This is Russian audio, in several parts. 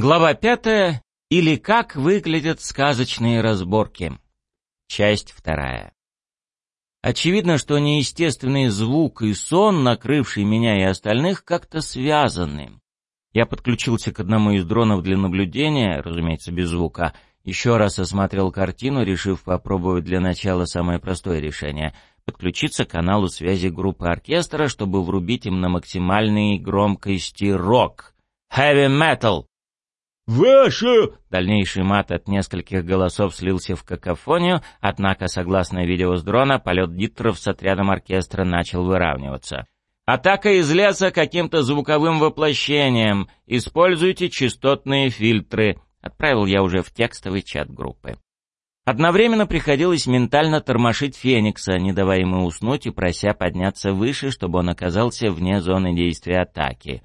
Глава пятая. Или как выглядят сказочные разборки. Часть вторая. Очевидно, что неестественный звук и сон, накрывший меня и остальных, как-то связаны. Я подключился к одному из дронов для наблюдения, разумеется, без звука. Еще раз осмотрел картину, решив попробовать для начала самое простое решение — подключиться к каналу связи группы оркестра, чтобы врубить им на максимальной громкости рок. Heavy metal! «Вашу!» Дальнейший мат от нескольких голосов слился в какофонию, однако, согласно видео с дрона, полет дикторов с отрядом оркестра начал выравниваться. Атака из леса каким-то звуковым воплощением. Используйте частотные фильтры. Отправил я уже в текстовый чат группы. Одновременно приходилось ментально тормошить Феникса, не давая ему уснуть и прося подняться выше, чтобы он оказался вне зоны действия атаки.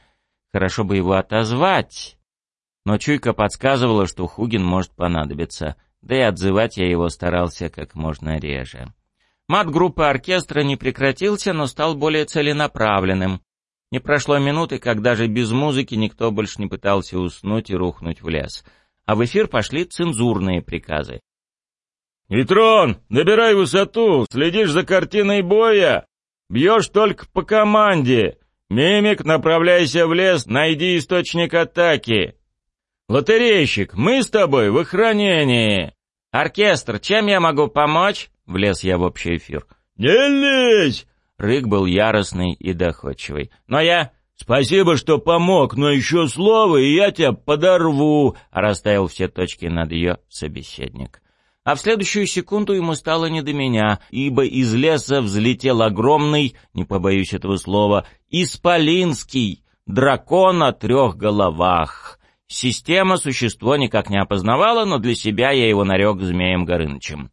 Хорошо бы его отозвать, но чуйка подсказывала, что Хугин может понадобиться, да и отзывать я его старался как можно реже. Мат группы оркестра не прекратился, но стал более целенаправленным. Не прошло минуты, как даже без музыки никто больше не пытался уснуть и рухнуть в лес. А в эфир пошли цензурные приказы. «Нетрон, набирай высоту, следишь за картиной боя, бьешь только по команде. Мимик, направляйся в лес, найди источник атаки. «Лотерейщик, мы с тобой в охранении!» «Оркестр, чем я могу помочь?» — влез я в общий эфир. «Не лезь!» Рык был яростный и доходчивый. «Но я...» «Спасибо, что помог, но еще слово, и я тебя подорву!» — расставил все точки над ее собеседник. А в следующую секунду ему стало не до меня, ибо из леса взлетел огромный, не побоюсь этого слова, исполинский дракон о трех головах. Система существо никак не опознавала, но для себя я его нарек Змеем Горынычем.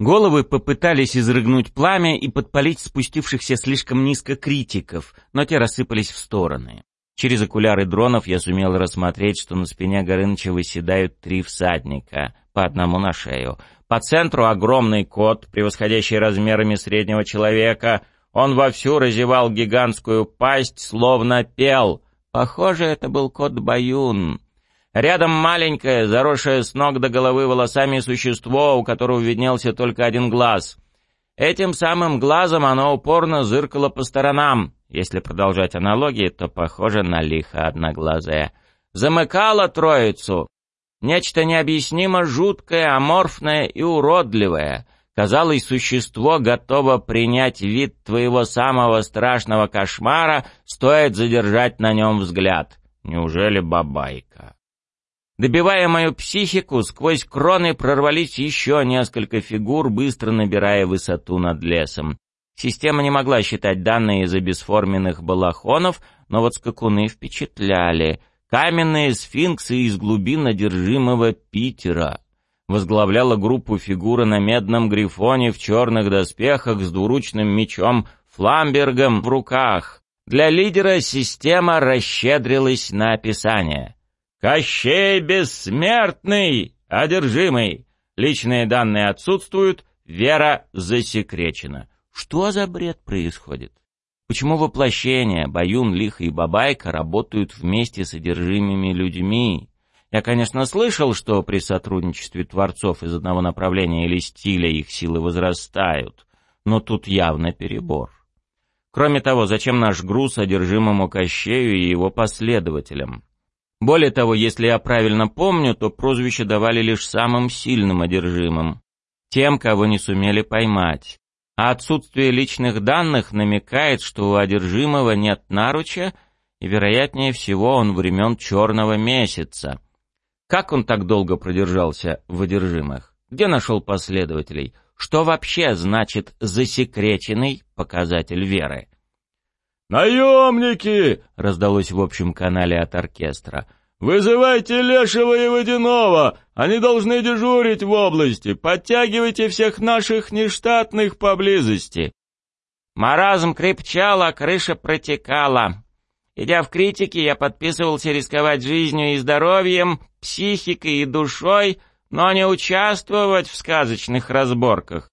Головы попытались изрыгнуть пламя и подпалить спустившихся слишком низко критиков, но те рассыпались в стороны. Через окуляры дронов я сумел рассмотреть, что на спине Горыныча выседают три всадника, по одному на шею. По центру огромный кот, превосходящий размерами среднего человека. Он вовсю разевал гигантскую пасть, словно пел. Похоже, это был кот Баюн. Рядом маленькое, заросшее с ног до головы волосами существо, у которого виднелся только один глаз. Этим самым глазом оно упорно зыркало по сторонам. Если продолжать аналогии, то похоже на лихо одноглазое. Замыкало троицу. Нечто необъяснимо жуткое, аморфное и уродливое. Казалось, существо готово принять вид твоего самого страшного кошмара, стоит задержать на нем взгляд. Неужели бабайка? Добивая мою психику, сквозь кроны прорвались еще несколько фигур, быстро набирая высоту над лесом. Система не могла считать данные из-за бесформенных балахонов, но вот скакуны впечатляли. Каменные сфинксы из глубин одержимого Питера. Возглавляла группу фигура на медном грифоне в черных доспехах с двуручным мечом Фламбергом в руках. Для лидера система расщедрилась на описание. Кощей бессмертный, одержимый. Личные данные отсутствуют, вера засекречена. Что за бред происходит? Почему воплощения, Баюн, Лиха и Бабайка работают вместе с одержимыми людьми? Я, конечно, слышал, что при сотрудничестве творцов из одного направления или стиля их силы возрастают, но тут явно перебор. Кроме того, зачем наш груз одержимому Кощею и его последователям? Более того, если я правильно помню, то прозвище давали лишь самым сильным одержимым, тем, кого не сумели поймать. А отсутствие личных данных намекает, что у одержимого нет наруча, и, вероятнее всего, он времен черного месяца. Как он так долго продержался в одержимых? Где нашел последователей? Что вообще значит засекреченный показатель веры? «Наемники!» — раздалось в общем канале от оркестра. «Вызывайте Лешего и Водяного! Они должны дежурить в области! Подтягивайте всех наших нештатных поблизости!» Маразм крепчал, а крыша протекала. Идя в критики, я подписывался рисковать жизнью и здоровьем, психикой и душой, но не участвовать в сказочных разборках.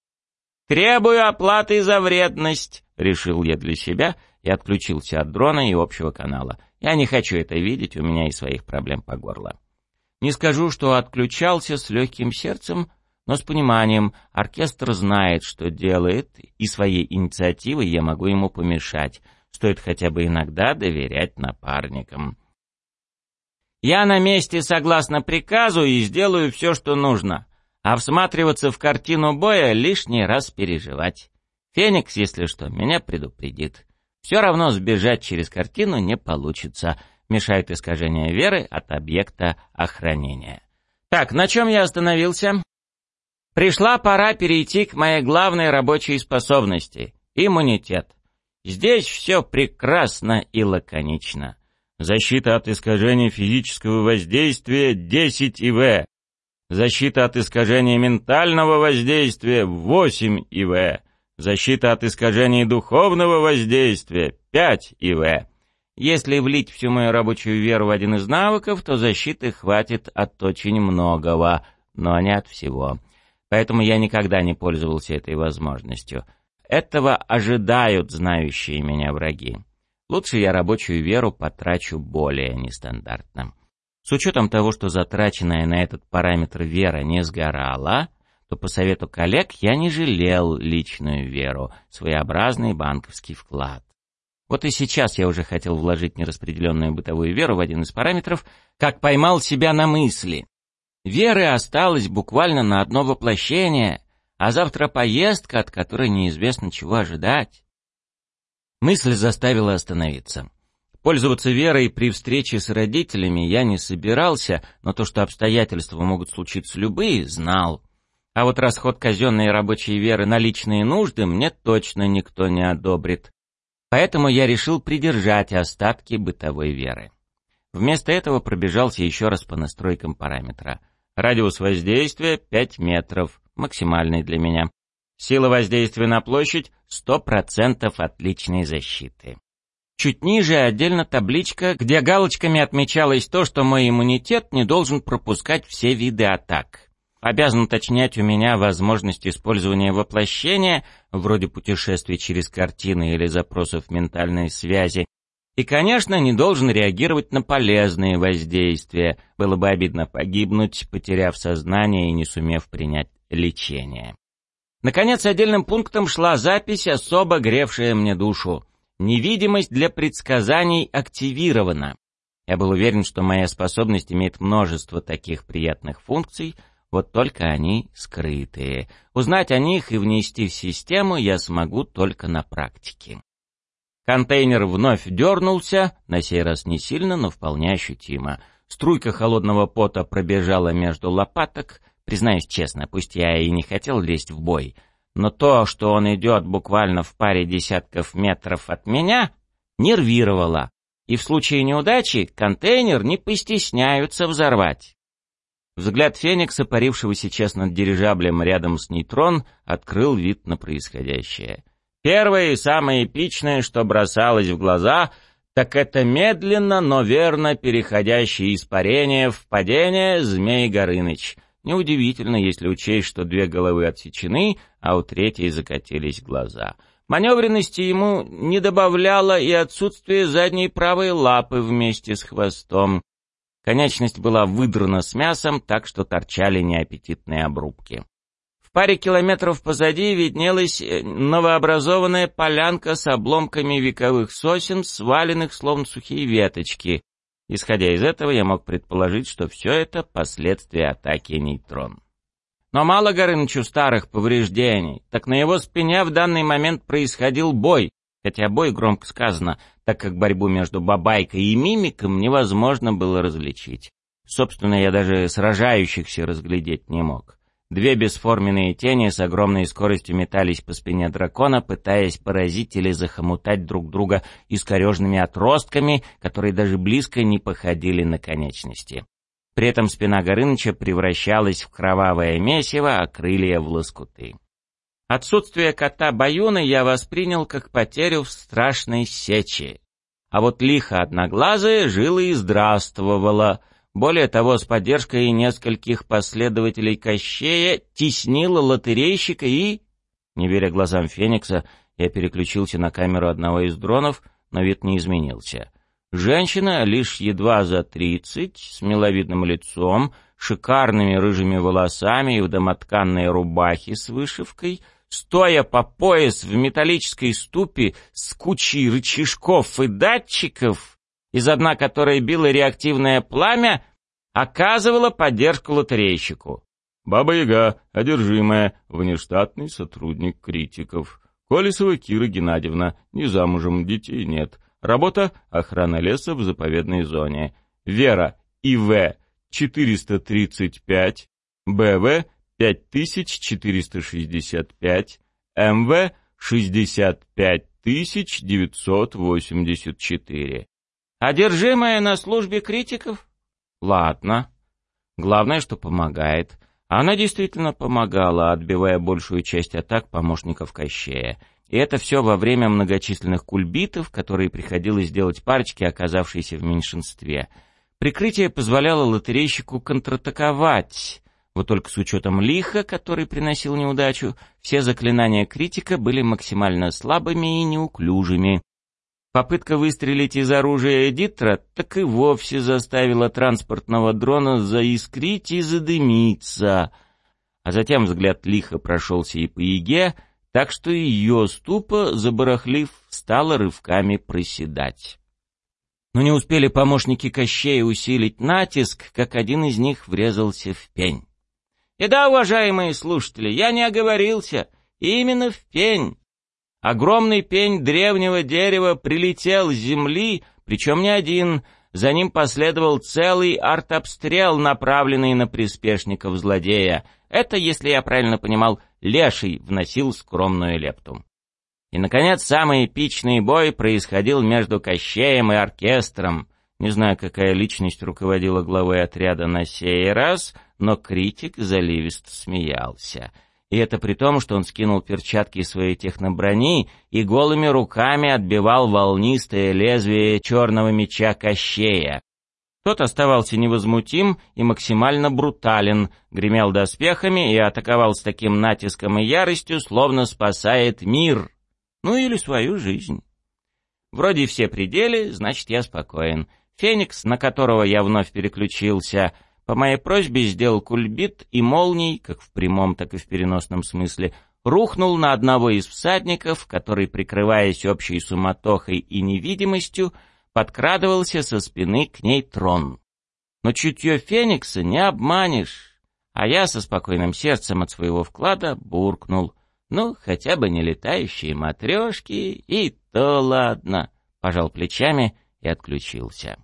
«Требую оплаты за вредность», — решил я для себя — и отключился от дрона и общего канала. Я не хочу это видеть, у меня и своих проблем по горло. Не скажу, что отключался с легким сердцем, но с пониманием, оркестр знает, что делает, и своей инициативой я могу ему помешать. Стоит хотя бы иногда доверять напарникам. Я на месте согласно приказу и сделаю все, что нужно. А всматриваться в картину боя лишний раз переживать. Феникс, если что, меня предупредит. Все равно сбежать через картину не получится. Мешает искажение веры от объекта охранения. Так, на чем я остановился? Пришла пора перейти к моей главной рабочей способности — иммунитет. Здесь все прекрасно и лаконично. Защита от искажений физического воздействия 10 ИВ. Защита от искажений ментального воздействия 8 ИВ. Защита от искажений духовного воздействия 5 ИВ. Если влить всю мою рабочую веру в один из навыков, то защиты хватит от очень многого, но не от всего. Поэтому я никогда не пользовался этой возможностью. Этого ожидают знающие меня враги. Лучше я рабочую веру потрачу более нестандартно. С учетом того, что затраченная на этот параметр вера не сгорала, то по совету коллег я не жалел личную веру, своеобразный банковский вклад. Вот и сейчас я уже хотел вложить нераспределенную бытовую веру в один из параметров, как поймал себя на мысли. Веры осталось буквально на одно воплощение, а завтра поездка, от которой неизвестно чего ожидать. Мысль заставила остановиться. Пользоваться верой при встрече с родителями я не собирался, но то, что обстоятельства могут случиться любые, знал. А вот расход казенной рабочей веры на личные нужды мне точно никто не одобрит. Поэтому я решил придержать остатки бытовой веры. Вместо этого пробежался еще раз по настройкам параметра. Радиус воздействия 5 метров, максимальный для меня. Сила воздействия на площадь — 100% отличной защиты. Чуть ниже отдельно табличка, где галочками отмечалось то, что мой иммунитет не должен пропускать все виды атак. Обязан уточнять у меня возможность использования воплощения, вроде путешествий через картины или запросов ментальной связи, и, конечно, не должен реагировать на полезные воздействия. Было бы обидно погибнуть, потеряв сознание и не сумев принять лечение. Наконец, отдельным пунктом шла запись, особо гревшая мне душу. Невидимость для предсказаний активирована. Я был уверен, что моя способность имеет множество таких приятных функций, вот только они скрытые. Узнать о них и внести в систему я смогу только на практике. Контейнер вновь дернулся, на сей раз не сильно, но вполне ощутимо. Струйка холодного пота пробежала между лопаток, Признаюсь честно, пусть я и не хотел лезть в бой, но то, что он идет буквально в паре десятков метров от меня, нервировало. И в случае неудачи контейнер не постесняются взорвать. Взгляд Феникса, парившего сейчас над дирижаблем рядом с нейтрон, открыл вид на происходящее. Первое и самое эпичное, что бросалось в глаза, так это медленно, но верно переходящее испарение в падение Змей Горыныч — Неудивительно, если учесть, что две головы отсечены, а у третьей закатились глаза. Маневренности ему не добавляло и отсутствие задней правой лапы вместе с хвостом. Конечность была выдрана с мясом, так что торчали неаппетитные обрубки. В паре километров позади виднелась э, новообразованная полянка с обломками вековых сосен, сваленных словно сухие веточки. Исходя из этого, я мог предположить, что все это последствия атаки нейтрон. Но мало Горынычу старых повреждений, так на его спине в данный момент происходил бой, хотя бой громко сказано, так как борьбу между Бабайкой и Мимиком невозможно было различить. Собственно, я даже сражающихся разглядеть не мог. Две бесформенные тени с огромной скоростью метались по спине дракона, пытаясь поразить или захомутать друг друга искорежными отростками, которые даже близко не походили на конечности. При этом спина Горыныча превращалась в кровавое месиво, а крылья в лоскуты. Отсутствие кота Баюна я воспринял как потерю в страшной сече. А вот лихо одноглазая жила и здравствовала, более того, с поддержкой нескольких последователей Кощея теснила лотерейщика и... Не веря глазам Феникса, я переключился на камеру одного из дронов, но вид не изменился. Женщина лишь едва за тридцать, с миловидным лицом, шикарными рыжими волосами и в домотканной рубахе с вышивкой, стоя по пояс в металлической ступе с кучей рычажков и датчиков, из одна которой било реактивное пламя, оказывала поддержку лотерейщику. Баба-Яга, одержимая, внештатный сотрудник критиков. Колесова Кира Геннадьевна, не замужем, детей нет. Работа — охрана леса в заповедной зоне. Вера ИВ 435, БВ 5465, МВ 65984. Одержимая на службе критиков? Ладно. Главное, что помогает. Она действительно помогала, отбивая большую часть атак помощников Кощея. И это все во время многочисленных кульбитов, которые приходилось делать парочке, оказавшейся в меньшинстве. Прикрытие позволяло лотерейщику контратаковать. Вот только с учетом лиха, который приносил неудачу, все заклинания критика были максимально слабыми и неуклюжими. Попытка выстрелить из оружия Эдитра так и вовсе заставила транспортного дрона заискрить и задымиться. А затем взгляд лихо прошелся и по Еге, так что ее ступа, забарахлив, стала рывками проседать. Но не успели помощники Кощея усилить натиск, как один из них врезался в пень. И да, уважаемые слушатели, я не оговорился, именно в пень. Огромный пень древнего дерева прилетел с земли, причем не один. За ним последовал целый артобстрел, направленный на приспешников злодея. Это, если я правильно понимал, Леший вносил скромную лепту. И, наконец, самый эпичный бой происходил между Кощеем и оркестром. Не знаю, какая личность руководила главой отряда на сей раз, но критик заливист смеялся — и это при том, что он скинул перчатки своей техноброни и голыми руками отбивал волнистое лезвие черного меча Кощея. Тот оставался невозмутим и максимально брутален, гремел доспехами и атаковал с таким натиском и яростью, словно спасает мир. Ну или свою жизнь. Вроде все пределы, значит я спокоен. Феникс, на которого я вновь переключился — по моей просьбе сделал кульбит, и молний, как в прямом, так и в переносном смысле, рухнул на одного из всадников, который, прикрываясь общей суматохой и невидимостью, подкрадывался со спины к ней трон. Но чутье Феникса не обманешь, а я со спокойным сердцем от своего вклада буркнул. Ну, хотя бы не летающие матрешки, и то ладно, пожал плечами и отключился.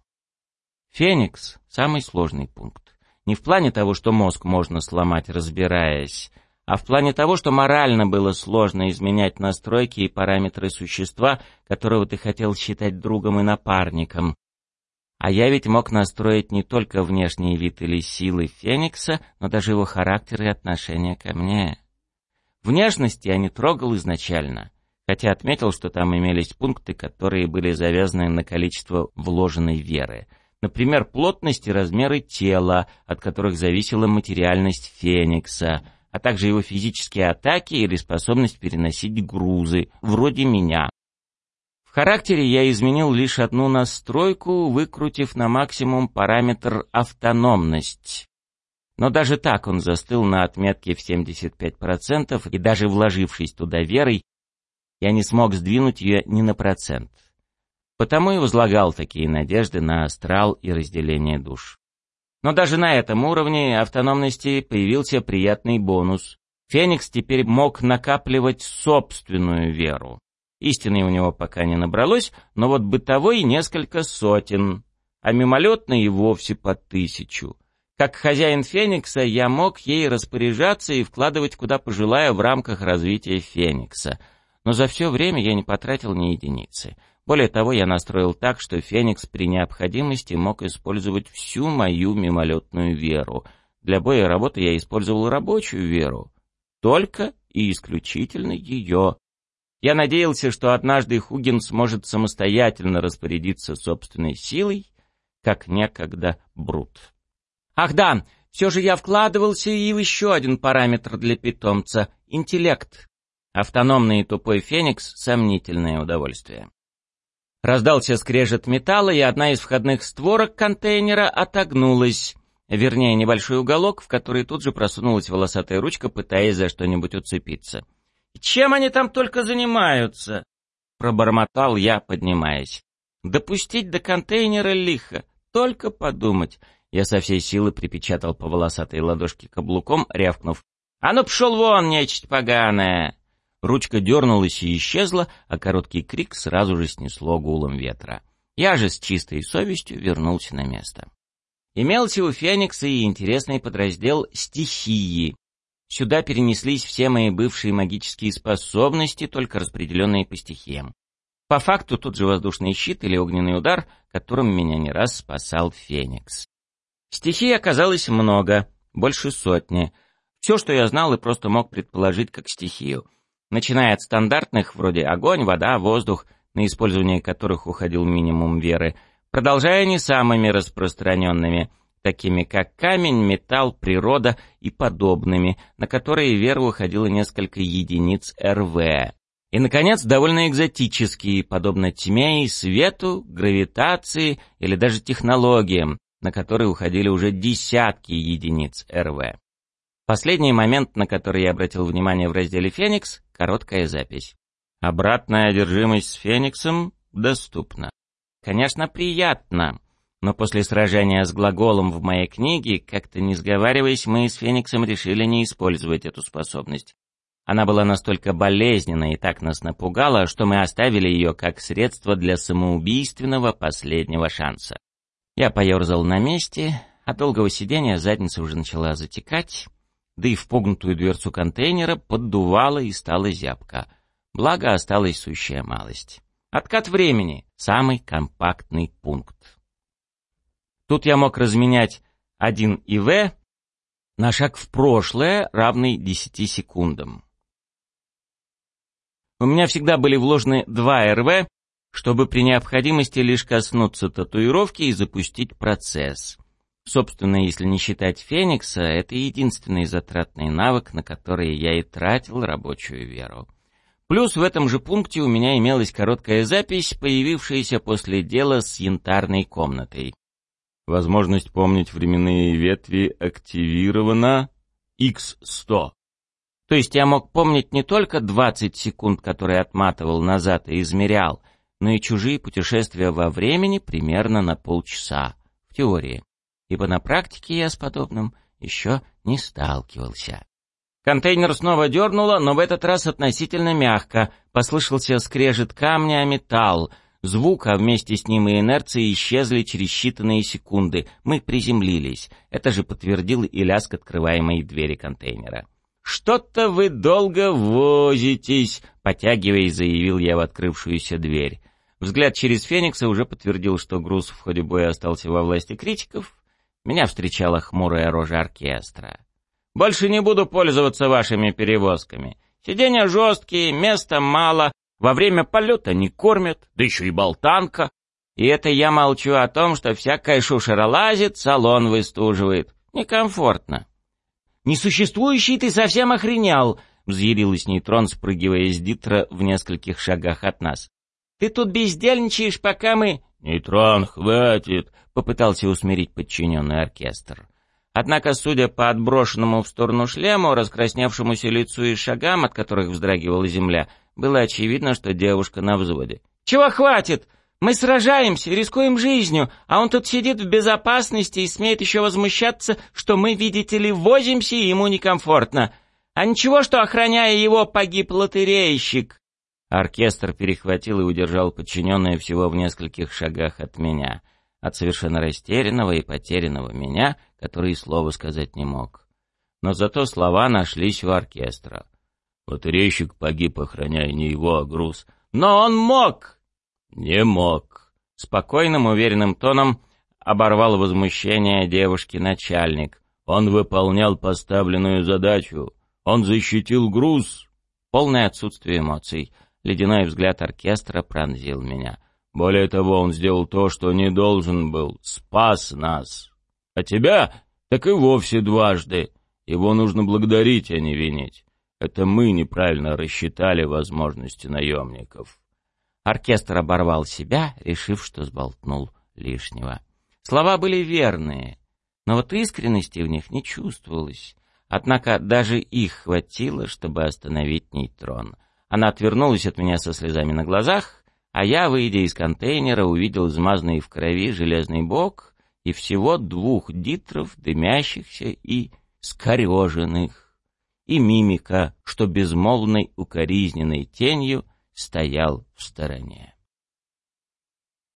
Феникс — самый сложный пункт. Не в плане того, что мозг можно сломать, разбираясь, а в плане того, что морально было сложно изменять настройки и параметры существа, которого ты хотел считать другом и напарником. А я ведь мог настроить не только внешний вид или силы Феникса, но даже его характер и отношение ко мне. Внешность я не трогал изначально, хотя отметил, что там имелись пункты, которые были завязаны на количество вложенной веры — Например, плотность и размеры тела, от которых зависела материальность Феникса, а также его физические атаки или способность переносить грузы, вроде меня. В характере я изменил лишь одну настройку, выкрутив на максимум параметр автономность. Но даже так он застыл на отметке в 75%, и даже вложившись туда верой, я не смог сдвинуть ее ни на процент. Потому и возлагал такие надежды на астрал и разделение душ. Но даже на этом уровне автономности появился приятный бонус. Феникс теперь мог накапливать собственную веру. Истины у него пока не набралось, но вот бытовой несколько сотен, а мимолетной и вовсе по тысячу. Как хозяин Феникса я мог ей распоряжаться и вкладывать куда пожелаю в рамках развития Феникса. Но за все время я не потратил ни единицы. Более того, я настроил так, что Феникс при необходимости мог использовать всю мою мимолетную веру. Для боя работы я использовал рабочую веру. Только и исключительно ее. Я надеялся, что однажды Хугин сможет самостоятельно распорядиться собственной силой, как некогда Брут. Ах да, все же я вкладывался и в еще один параметр для питомца — интеллект. Автономный и тупой Феникс — сомнительное удовольствие. Раздался скрежет металла, и одна из входных створок контейнера отогнулась. Вернее, небольшой уголок, в который тут же просунулась волосатая ручка, пытаясь за что-нибудь уцепиться. «Чем они там только занимаются?» Пробормотал я, поднимаясь. «Допустить до контейнера лихо. Только подумать». Я со всей силы припечатал по волосатой ладошке каблуком, рявкнув. «А ну пшел вон, нечисть поганая!» Ручка дернулась и исчезла, а короткий крик сразу же снесло гулом ветра. Я же с чистой совестью вернулся на место. Имелся у Феникса и интересный подраздел «Стихии». Сюда перенеслись все мои бывшие магические способности, только распределенные по стихиям. По факту тут же воздушный щит или огненный удар, которым меня не раз спасал Феникс. Стихий оказалось много, больше сотни. Все, что я знал и просто мог предположить как стихию. Начиная от стандартных, вроде огонь, вода, воздух, на использование которых уходил минимум веры, продолжая не самыми распространенными, такими как камень, металл, природа и подобными, на которые веру уходило несколько единиц РВ. И, наконец, довольно экзотические, подобно тьме и свету, гравитации или даже технологиям, на которые уходили уже десятки единиц РВ. Последний момент, на который я обратил внимание в разделе «Феникс» — короткая запись. Обратная одержимость с Фениксом доступна. Конечно, приятно, но после сражения с глаголом в моей книге, как-то не сговариваясь, мы с Фениксом решили не использовать эту способность. Она была настолько болезненна и так нас напугала, что мы оставили ее как средство для самоубийственного последнего шанса. Я поерзал на месте, от долгого сидения задница уже начала затекать, да и в погнутую дверцу контейнера поддувало и стала зябко. Благо осталась сущая малость. Откат времени — самый компактный пункт. Тут я мог разменять 1 ИВ на шаг в прошлое, равный 10 секундам. У меня всегда были вложены 2 РВ, чтобы при необходимости лишь коснуться татуировки и запустить процесс. Собственно, если не считать Феникса, это единственный затратный навык, на который я и тратил рабочую веру. Плюс в этом же пункте у меня имелась короткая запись, появившаяся после дела с янтарной комнатой. Возможность помнить временные ветви активирована X100. То есть я мог помнить не только 20 секунд, которые отматывал назад и измерял, но и чужие путешествия во времени примерно на полчаса, в теории. Ибо на практике я с подобным еще не сталкивался. Контейнер снова дернуло, но в этот раз относительно мягко. Послышался скрежет камня о металл. Звук, а вместе с ним и инерция исчезли через считанные секунды. Мы приземлились. Это же подтвердил и лязг открываемой двери контейнера. «Что-то вы долго возитесь», — потягиваясь, заявил я в открывшуюся дверь. Взгляд через Феникса уже подтвердил, что груз в ходе боя остался во власти критиков. Меня встречала хмурая рожа оркестра. «Больше не буду пользоваться вашими перевозками. Сиденья жесткие, места мало, во время полета не кормят, да еще и болтанка. И это я молчу о том, что всякая шушера лазит, салон выстуживает. Некомфортно». «Несуществующий ты совсем охренел!» — взъярилась нейтрон, спрыгивая с Дитра в нескольких шагах от нас. «Ты тут бездельничаешь, пока мы...» «Нейтрон, хватит!» — попытался усмирить подчиненный оркестр. Однако, судя по отброшенному в сторону шлему, раскрасневшемуся лицу и шагам, от которых вздрагивала земля, было очевидно, что девушка на взводе. «Чего хватит? Мы сражаемся, рискуем жизнью, а он тут сидит в безопасности и смеет еще возмущаться, что мы, видите ли, возимся и ему некомфортно. А ничего, что, охраняя его, погиб лотерейщик». Оркестр перехватил и удержал подчиненное всего в нескольких шагах от меня, от совершенно растерянного и потерянного меня, который и слова сказать не мог. Но зато слова нашлись у оркестра. Лотерейщик погиб, охраняя не его, а груз. «Но он мог!» «Не мог». Спокойным, уверенным тоном оборвал возмущение девушки начальник. Он выполнял поставленную задачу. Он защитил груз. Полное отсутствие эмоций. Ледяной взгляд оркестра пронзил меня. Более того, он сделал то, что не должен был. Спас нас. А тебя так и вовсе дважды. Его нужно благодарить, а не винить. Это мы неправильно рассчитали возможности наемников. Оркестр оборвал себя, решив, что сболтнул лишнего. Слова были верные, но вот искренности в них не чувствовалось. Однако даже их хватило, чтобы остановить нейтрон. Она отвернулась от меня со слезами на глазах, а я, выйдя из контейнера, увидел измазанный в крови железный бок и всего двух дитров, дымящихся и скореженных, и мимика, что безмолвной укоризненной тенью стоял в стороне.